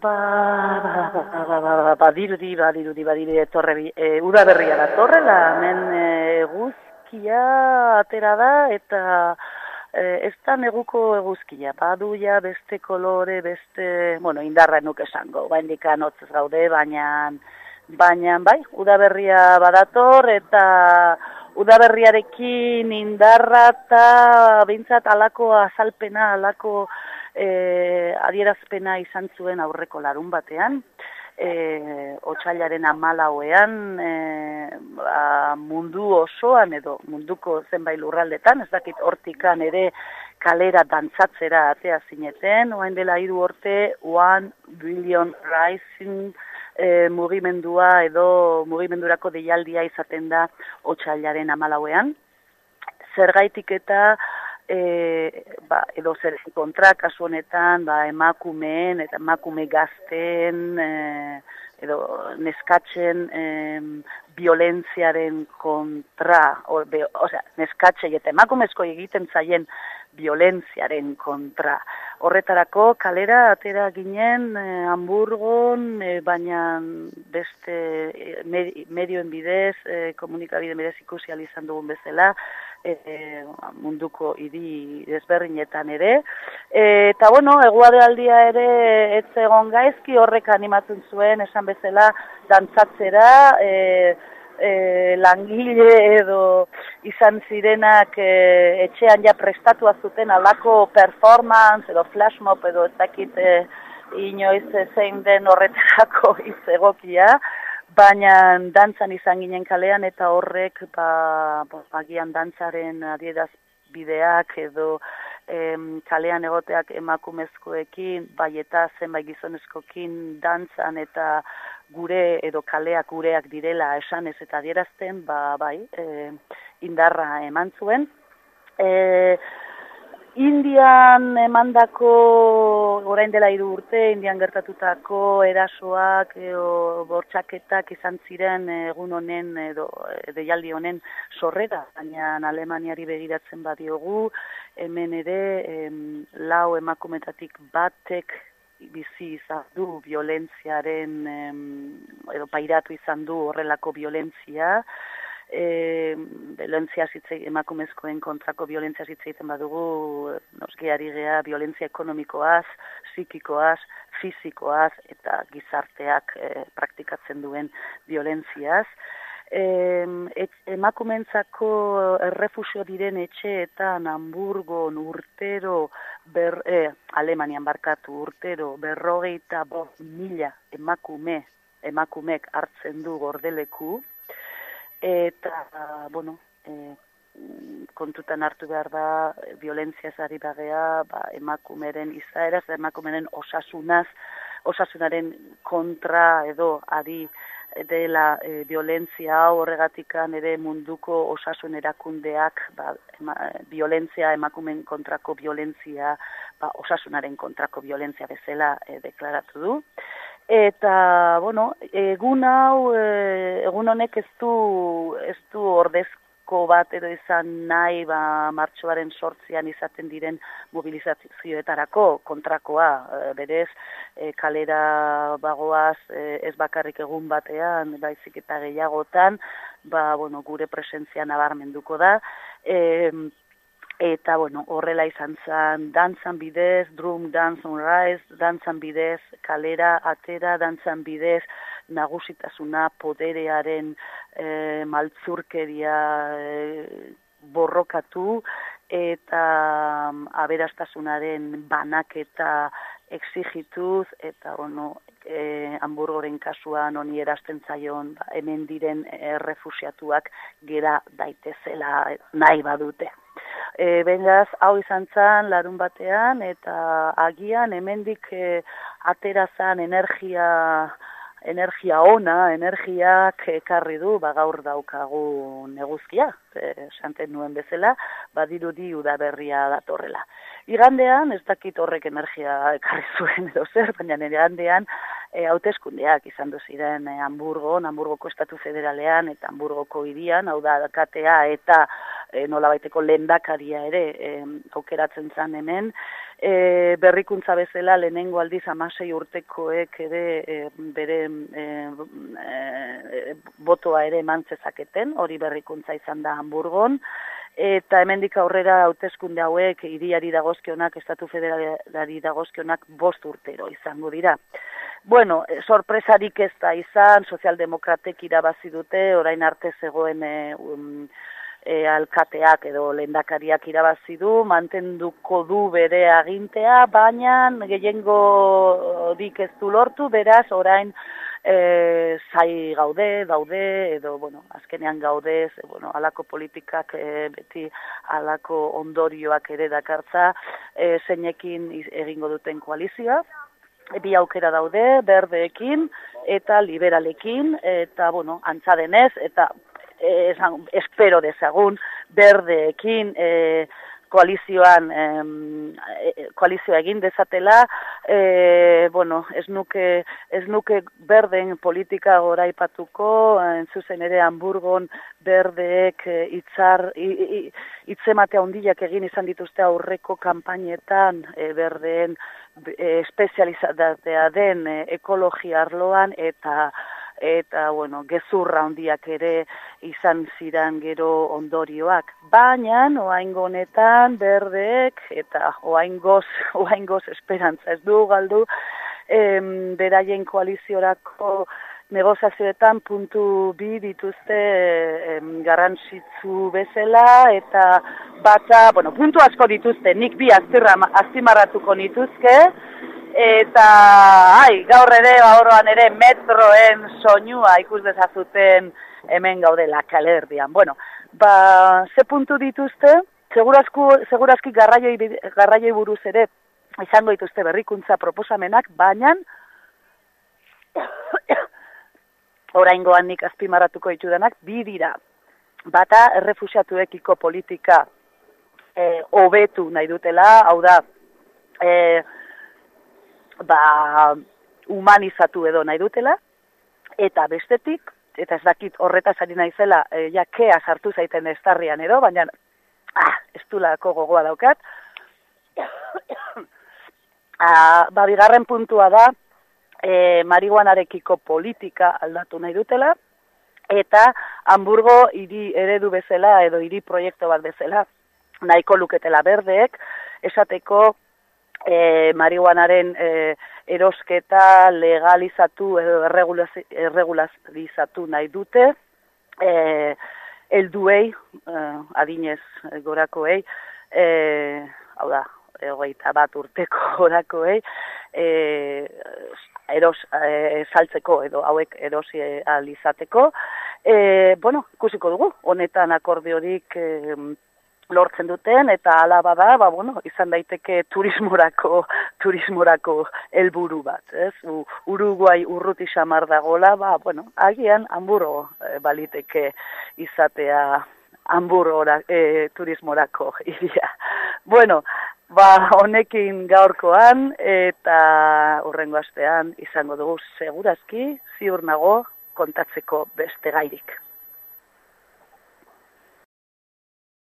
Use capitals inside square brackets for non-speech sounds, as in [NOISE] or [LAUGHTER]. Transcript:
Ba, ba, ba, ba, ba, ba, badirudi, badirudi, badirudi, etorre, e, ura berria da torrela, hemen e, eguzkia atera da, eta e, ez da neguko eguzkia, baduia beste kolore, beste, bueno, indarra nuk esango, bain dikanotzez gaude, baina, baina, bai, udaberria badator, eta udaberriarekin indarra eta bintzat alako azalpena, alako e, adierazpena izan zuen aurreko larun batean, e, otxailaren amalauean e, ba, mundu osoan edo munduko zenbait lurraldetan, ez dakit hortikan ere kalera dantzatzera atea zineten, oain dela hiru orte One Billion Rising e, mugimendua edo mugimendurako deialdia izaten da otxailaren amalauean. Zergaitik eta e, ba, edo zer kontra kasu honetan ba, emakumeen eta emakume gazten e, edo neskatzen e, violentziaren kontra o, be, osea, neskatze eta emakumezko egiten zaien violentziaren kontra. Horretarako kalera atera ginen e, Hamburgon, e, baina beste e, medioen bidez, e, komunikabide bidez ikusi izan dugun bezala, e, munduko hiri desberdinetan ere. E, eta bueno, eguadealdia ere ez egon gaizki horrek animatzen zuen esan bezala dantzatzera, e, e, langile edo izan zirenak e, etxean ja prestatua zuten alako performance edo flashmob edo ez dakit e, inoiz zein den horretarako [LAUGHS] izegokia baina dantzan izan ginen kalean eta horrek ba, agian dantzaren adieraz bideak edo em, kalean egoteak emakumezkoekin, bai eta zenbait gizonezkoekin dantzan eta gure edo kaleak gureak direla esanez eta adierazten, ba, bai, e, indarra eman zuen. E, Indian emandako orain dela hiru urte, Indian gertatutako erasoak edo bortxaketak izan ziren egun honen edo deialdi honen sorrera, baina Alemaniari begiratzen badiogu, hemen ere em, lau emakumetatik batek bizi izan du violentziaren edo pairatu izan du horrelako violentzia, e, violentzia zitzei, emakumezkoen kontrako violentzia zitzeiten badugu, nosgiari gea, violentzia ekonomikoaz, psikikoaz, fizikoaz eta gizarteak e, praktikatzen duen violentziaz. E, et, emakumentzako errefusio diren etxeetan Hamburgon urtero, ber, e, Alemanian barkatu urtero, berrogeita bo mila emakume, emakumek hartzen du gordeleku, eta, bueno, e, kontutan hartu behar da, violentzia zari bagea, ba, emakumeren izaeraz, emakumeren osasunaz, osasunaren kontra edo ari dela e, violentzia horregatikan ere munduko osasun erakundeak ba, ema, violentzia emakumen kontrako violentzia ba, osasunaren kontrako violentzia bezala e, deklaratu du. Eta, bueno, egun hau, e, egun honek ez du, ez du ordezko bat edo izan nahi ba, martxoaren sortzian izaten diren mobilizazioetarako kontrakoa. E, berez, e, kalera bagoaz ez bakarrik egun batean, baizik eta gehiagotan, ba, bueno, gure presentzia nabarmenduko da. E, eta bueno, horrela izan zen, dantzan bidez, drum dance on rise, dantzan bidez, kalera, atera, dantzan bidez, nagusitasuna, poderearen e, maltzurkeria e, borrokatu, eta um, aberastasunaren banaketa exigituz, eta bueno, e, hamburgoren kasuan honi erasten zaion, ba, hemen diren errefusiatuak gera daitezela nahi badute. E, Bengaz, hau izan zan larun batean, eta agian hemendik e, atera zan energia, energia ona, energiak ekarri du, ba, gaur daukagu neguzkia, e, santen nuen bezala, badirudi udaberria datorrela. Igandean, ez dakit horrek energia ekarri [LAUGHS] zuen edo zer, baina igandean, e, hauteskundeak izan ziren e, Hamburgo, Hamburgoko Estatu Federalean eta Hamburgoko irian, hau da katea eta e, nola baiteko lehendakaria ere e, aukeratzen zan hemen, e, berrikuntza bezala lehenengo aldiz amasei urtekoek ere e, bere e, e, botoa ere emantzezaketen, hori berrikuntza izan da Hamburgon, eta hemendik aurrera hauteskunde hauek hiriari dagozkionak, estatu federalari dagozkionak bost urtero izango dira. Bueno, sorpresarik ez da izan, sozialdemokratek irabazi dute, orain arte zegoen e, um, e, alkateak edo lendakariak irabazi du, mantenduko du bere agintea, baina gehiengo dik ez du lortu, beraz orain e, zai gaude, daude, edo, bueno, azkenean gaude, ze, bueno, alako politikak e, beti alako ondorioak ere dakartza, e, zeinekin egingo duten koalizioa, bi aukera daude, berdeekin eta liberalekin, eta, bueno, antza denez, eta eh, espero dezagun berdeekin eh, koalizioan eh, koalizioa egin dezatela. Eh, bueno, ez nuke, ez nuke berden politika gora ipatuko zuzen ere Hamburgon berdeek eh, itzar itzematea hondiak egin izan dituzte aurreko kanpainetan eh, berdeen eh, espezializatea den eh, ekologia arloan eta eta bueno, gezurra hondiak ere izan ziran gero ondorioak. Baina, oaingo honetan, berdeek, eta oaingoz, [LAUGHS] oaingoz esperantza ez du galdu, em, beraien koaliziorako negozazioetan puntu bi dituzte em, garrantzitzu bezala, eta bata, bueno, puntu asko dituzte, nik bi aztirra, aztimarratuko nituzke, Eta, ai, gaur ere, baurroan ere, metroen soinua ikus dezazuten hemen gaudela kalerdian. Bueno, ba, ze puntu dituzte, segurazki garraioi, garraioi buruz ere, izango dituzte berrikuntza proposamenak, baina, [COUGHS] oraingoan nik azpimarratuko ditudanak, bi dira. Bata, errefusiatuekiko politika e, obetu nahi dutela, hau da, e, ba, humanizatu edo nahi dutela, eta bestetik, eta ez dakit horretaz ari naizela, e, ja, kea sartu zaiten estarrian edo, baina, ah, ez lako gogoa daukat, [COUGHS] ah, ba, bigarren puntua da, e, marihuanarekiko politika aldatu nahi dutela, eta Hamburgo hiri eredu bezala edo hiri proiektu bat bezala nahiko luketela berdeek, esateko e, marihuanaren e, erosketa legalizatu edo erregulazizatu nahi dute, e, elduei, e, adinez gorakoei, e, hau da, egoita bat urteko [LAUGHS] gorakoei, e, eros, e, saltzeko edo hauek erosi alizateko. E, bueno, ikusiko dugu, honetan akordiorik e, lortzen duten eta hala bada, ba bueno, izan daiteke turismorako turismorako helburu bat, ez? U, Uruguai urruti xamar dagola, ba bueno, agian Hamburgo e, baliteke izatea Hamburgo e, turismorako [LAUGHS] iria. Bueno, ba honekin gaurkoan eta urrengo astean izango dugu segurazki ziur nago kontatzeko beste gairik.